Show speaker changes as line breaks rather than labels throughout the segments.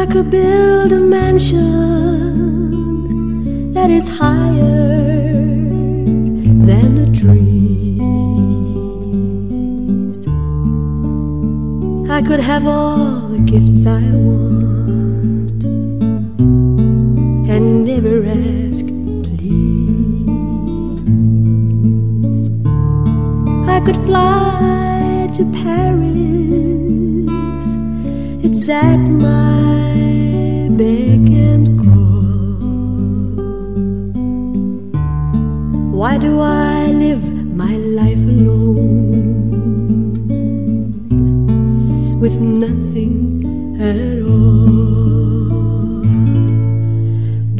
I could build a mansion that is higher than the trees. I could have all the gifts I want and never ask, please. I could fly to Paris. It's at my beck and Why do I live my life alone with nothing at all?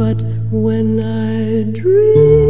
But when I dream,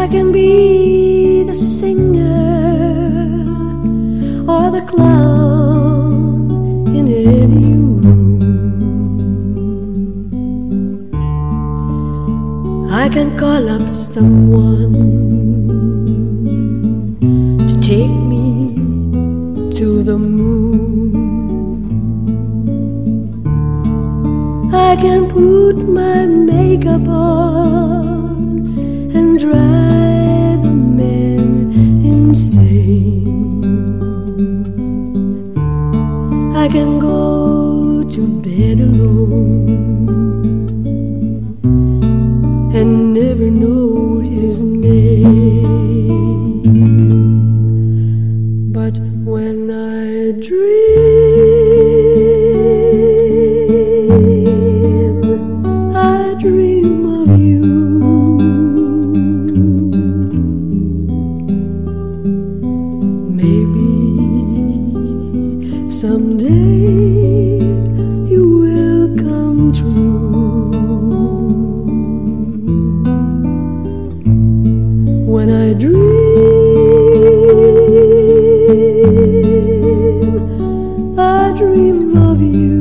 I can be the singer or the clown in any room. I can call up someone to take me to the moon. I can put my makeup on I can go to bed alone and never know his name. But when I dream, Someday you will come true. When I dream, I dream of you.